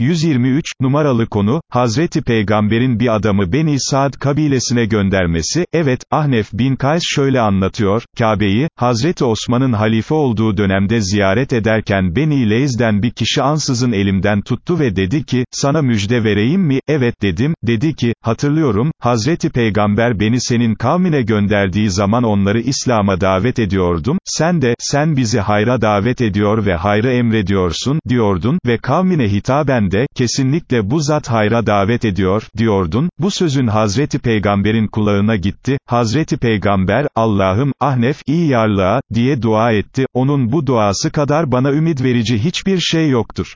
123, numaralı konu, Hazreti Peygamber'in bir adamı Beni Saad kabilesine göndermesi, evet, Ahnef bin Kays şöyle anlatıyor, Kabe'yi, Hazreti Osman'ın halife olduğu dönemde ziyaret ederken Beni Leyz'den bir kişi ansızın elimden tuttu ve dedi ki, sana müjde vereyim mi, evet dedim, dedi ki, hatırlıyorum, Hazreti Peygamber beni senin kavmine gönderdiği zaman onları İslam'a davet ediyordum, sen de, sen bizi hayra davet ediyor ve hayrı emrediyorsun, diyordun, ve kavmine hitaben de, kesinlikle bu zat hayra davet ediyor, diyordun, bu sözün Hazreti Peygamber'in kulağına gitti, Hazreti Peygamber, Allah'ım, Ahnef, iyi yarlığa, diye dua etti, onun bu duası kadar bana ümit verici hiçbir şey yoktur.